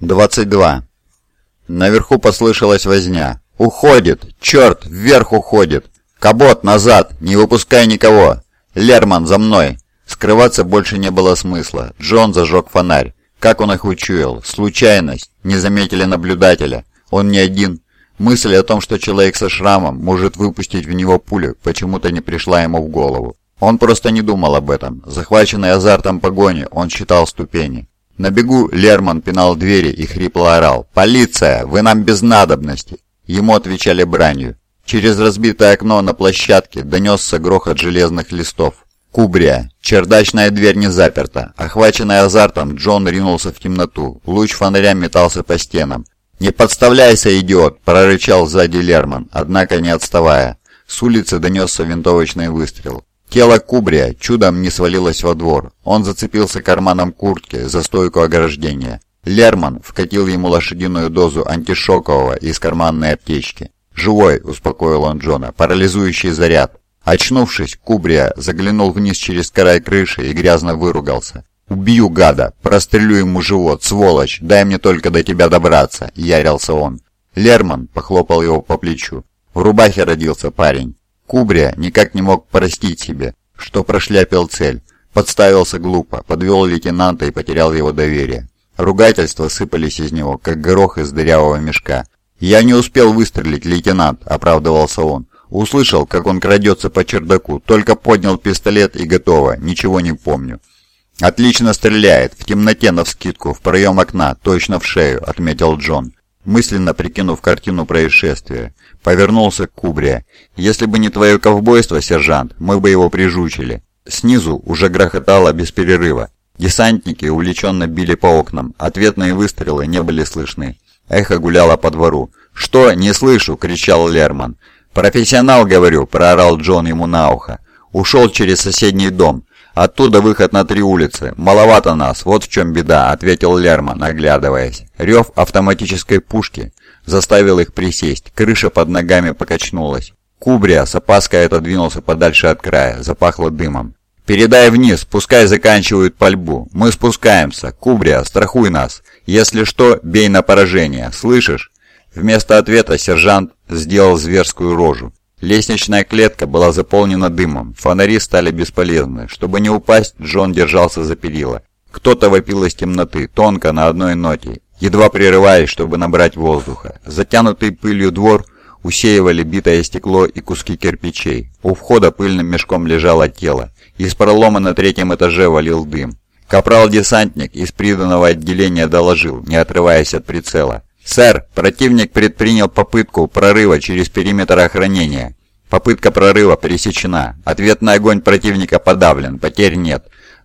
22. Наверху послышалась возня. «Уходит! Черт! Вверх уходит! Кабот, назад! Не выпускай никого! Лерман, за мной!» Скрываться больше не было смысла. Джон зажег фонарь. Как он их учуял? Случайность? Не заметили наблюдателя? Он не один. Мысль о том, что человек со шрамом может выпустить в него пулю, почему-то не пришла ему в голову. Он просто не думал об этом. Захваченный азартом погони, он считал ступени. На бегу Лерман пинал двери и хрипло орал. «Полиция! Вы нам без надобности!» Ему отвечали бранью. Через разбитое окно на площадке донесся грохот железных листов. Кубрия. Чердачная дверь не заперта. Охваченный азартом, Джон ринулся в темноту. Луч фонаря метался по стенам. «Не подставляйся, идиот!» – прорычал сзади Лерман, однако не отставая. С улицы донесся винтовочный выстрел. Тело Кубрия чудом не свалилось во двор. Он зацепился карманом куртки за стойку ограждения. Лерман вкатил ему лошадиную дозу антишокового из карманной аптечки. «Живой», — успокоил он Джона, — «парализующий заряд». Очнувшись, Кубрия заглянул вниз через край крыши и грязно выругался. «Убью гада! Прострелю ему живот, сволочь! Дай мне только до тебя добраться!» — ярился он. Лерман похлопал его по плечу. В рубахе родился парень. Кубрия никак не мог простить себе, что прошляпил цель. Подставился глупо, подвел лейтенанта и потерял его доверие. Ругательства сыпались из него, как горох из дырявого мешка. «Я не успел выстрелить, лейтенант», — оправдывался он. Услышал, как он крадется по чердаку, только поднял пистолет и готово, ничего не помню. «Отлично стреляет, в темноте навскидку, в проем окна, точно в шею», — отметил Джон мысленно прикинув картину происшествия. Повернулся к Кубре. «Если бы не твое ковбойство, сержант, мы бы его прижучили». Снизу уже грохотало без перерыва. Десантники увлеченно били по окнам, ответные выстрелы не были слышны. Эхо гуляло по двору. «Что? Не слышу!» — кричал Лерман. «Профессионал, говорю!» — проорал Джон ему на ухо. «Ушел через соседний дом. Оттуда выход на три улицы. Маловато нас, вот в чем беда», — ответил Лерман, оглядываясь. Рев автоматической пушки заставил их присесть. Крыша под ногами покачнулась. Кубрия с опаской отодвинулся подальше от края, запахло дымом. «Передай вниз, пускай заканчивают пальбу. Мы спускаемся. Кубрия, страхуй нас. Если что, бей на поражение. Слышишь?» Вместо ответа сержант сделал зверскую рожу. Лестничная клетка была заполнена дымом, фонари стали бесполезны. Чтобы не упасть, Джон держался за перила. Кто-то вопил из темноты, тонко, на одной ноте, едва прерываясь, чтобы набрать воздуха. Затянутый пылью двор усеивали битое стекло и куски кирпичей. У входа пыльным мешком лежало тело. Из пролома на третьем этаже валил дым. Капрал-десантник из приданного отделения доложил, не отрываясь от прицела. «Сэр, противник предпринял попытку прорыва через периметр охранения. Попытка прорыва пресечена. Ответный огонь противника подавлен, потерь нет».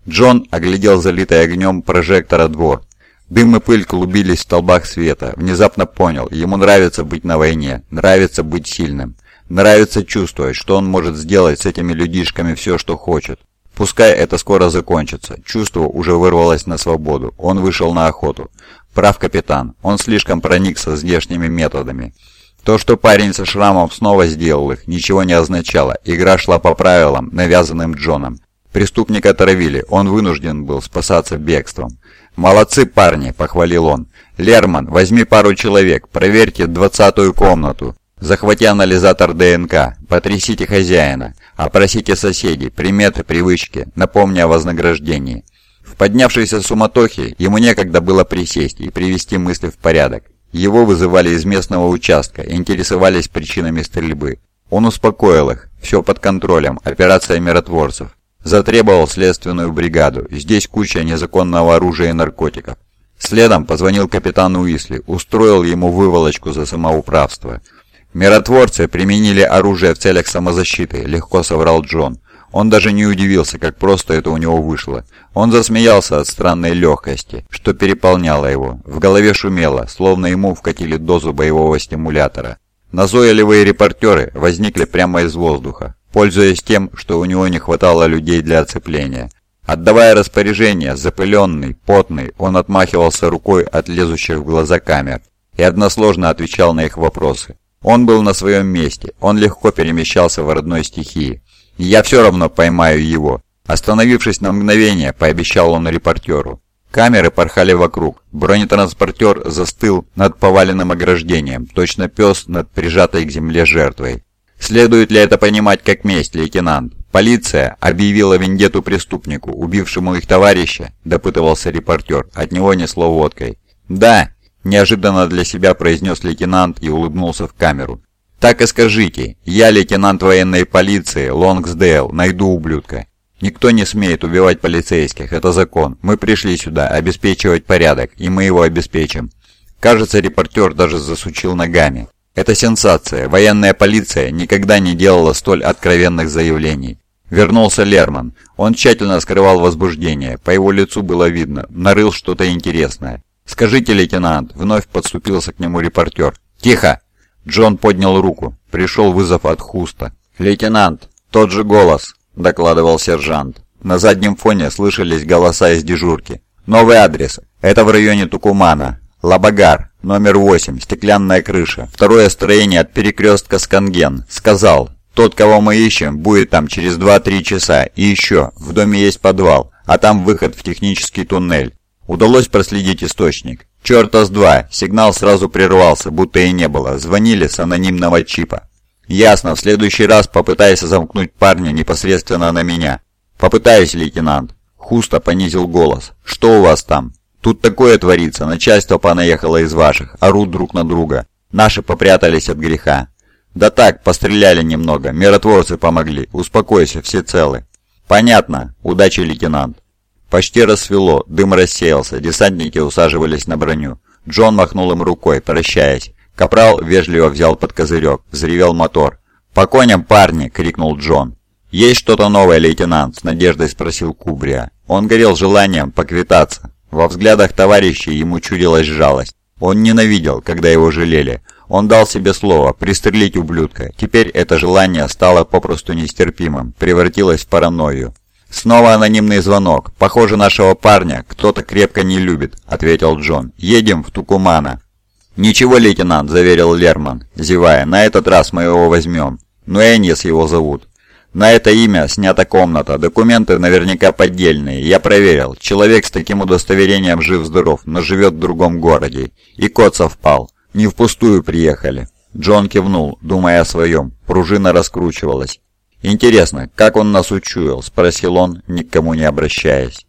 Джон оглядел залитый огнем прожектора двор. Дым и пыль клубились в столбах света. Внезапно понял, ему нравится быть на войне, нравится быть сильным. Нравится чувствовать, что он может сделать с этими людишками все, что хочет. Пускай это скоро закончится. Чувство уже вырвалось на свободу. Он вышел на охоту. Прав капитан, он слишком проникся здешними методами. То, что парень со шрамом снова сделал их, ничего не означало. Игра шла по правилам, навязанным Джоном. Преступника травили, он вынужден был спасаться бегством. «Молодцы, парни!» – похвалил он. «Лерман, возьми пару человек, проверьте двадцатую комнату. Захвати анализатор ДНК, потрясите хозяина, опросите соседей, приметы, привычки, напомни о вознаграждении». В поднявшейся суматохе ему некогда было присесть и привести мысли в порядок. Его вызывали из местного участка интересовались причинами стрельбы. Он успокоил их, все под контролем, операция миротворцев. Затребовал следственную бригаду, здесь куча незаконного оружия и наркотиков. Следом позвонил капитану Уисли, устроил ему выволочку за самоуправство. «Миротворцы применили оружие в целях самозащиты», — легко соврал Джон. Он даже не удивился, как просто это у него вышло. Он засмеялся от странной легкости, что переполняло его. В голове шумело, словно ему вкатили дозу боевого стимулятора. Назойливые репортеры возникли прямо из воздуха, пользуясь тем, что у него не хватало людей для оцепления. Отдавая распоряжение, запыленный, потный, он отмахивался рукой от лезущих в глаза камер и односложно отвечал на их вопросы. Он был на своем месте, он легко перемещался в родной стихии. «Я все равно поймаю его», Остановившись на мгновение, пообещал он репортеру. Камеры порхали вокруг. Бронетранспортер застыл над поваленным ограждением, точно пес над прижатой к земле жертвой. Следует ли это понимать как месть, лейтенант? Полиция объявила вендету преступнику, убившему их товарища, допытывался репортер. От него несло водкой. Да, неожиданно для себя произнес лейтенант и улыбнулся в камеру. «Так и скажите, я лейтенант военной полиции Лонгсдейл, найду ублюдка. Никто не смеет убивать полицейских, это закон. Мы пришли сюда обеспечивать порядок, и мы его обеспечим». Кажется, репортер даже засучил ногами. Это сенсация. Военная полиция никогда не делала столь откровенных заявлений. Вернулся Лерман. Он тщательно скрывал возбуждение. По его лицу было видно. Нарыл что-то интересное. «Скажите, лейтенант», — вновь подступился к нему репортер. «Тихо!» Джон поднял руку. Пришел вызов от Хуста. «Лейтенант, тот же голос», — докладывал сержант. На заднем фоне слышались голоса из дежурки. «Новый адрес. Это в районе Тукумана. Лабагар, номер 8, стеклянная крыша. Второе строение от перекрестка Сканген. Сказал, тот, кого мы ищем, будет там через 2-3 часа. И еще, в доме есть подвал, а там выход в технический туннель. Удалось проследить источник. Черта с два, сигнал сразу прервался, будто и не было. Звонили с анонимного чипа. Ясно, в следующий раз попытайся замкнуть парня непосредственно на меня. Попытаюсь, лейтенант. Хуста понизил голос. Что у вас там? Тут такое творится, начальство понаехало из ваших, орут друг на друга. Наши попрятались от греха. Да так, постреляли немного, миротворцы помогли. Успокойся, все целы. Понятно. Удачи, лейтенант. Почти рассвело, дым рассеялся, десантники усаживались на броню. Джон махнул им рукой, прощаясь. Капрал вежливо взял под козырек, взревел мотор. «По коням, парни!» — крикнул Джон. «Есть что-то новое, лейтенант?» — с надеждой спросил Кубрия. Он горел желанием поквитаться. Во взглядах товарищей ему чудилась жалость. Он ненавидел, когда его жалели. Он дал себе слово пристрелить ублюдка. Теперь это желание стало попросту нестерпимым, превратилось в паранойю. «Снова анонимный звонок. Похоже, нашего парня кто-то крепко не любит», — ответил Джон. «Едем в Тукумана». «Ничего, лейтенант», — заверил Лерман, зевая. «На этот раз мы его возьмем. Но Эньес его зовут. На это имя снята комната. Документы наверняка поддельные. Я проверил. Человек с таким удостоверением жив-здоров, но живет в другом городе. И код совпал. Не впустую приехали». Джон кивнул, думая о своем. Пружина раскручивалась. «Интересно, как он нас учуял?» – спросил он, никому не обращаясь.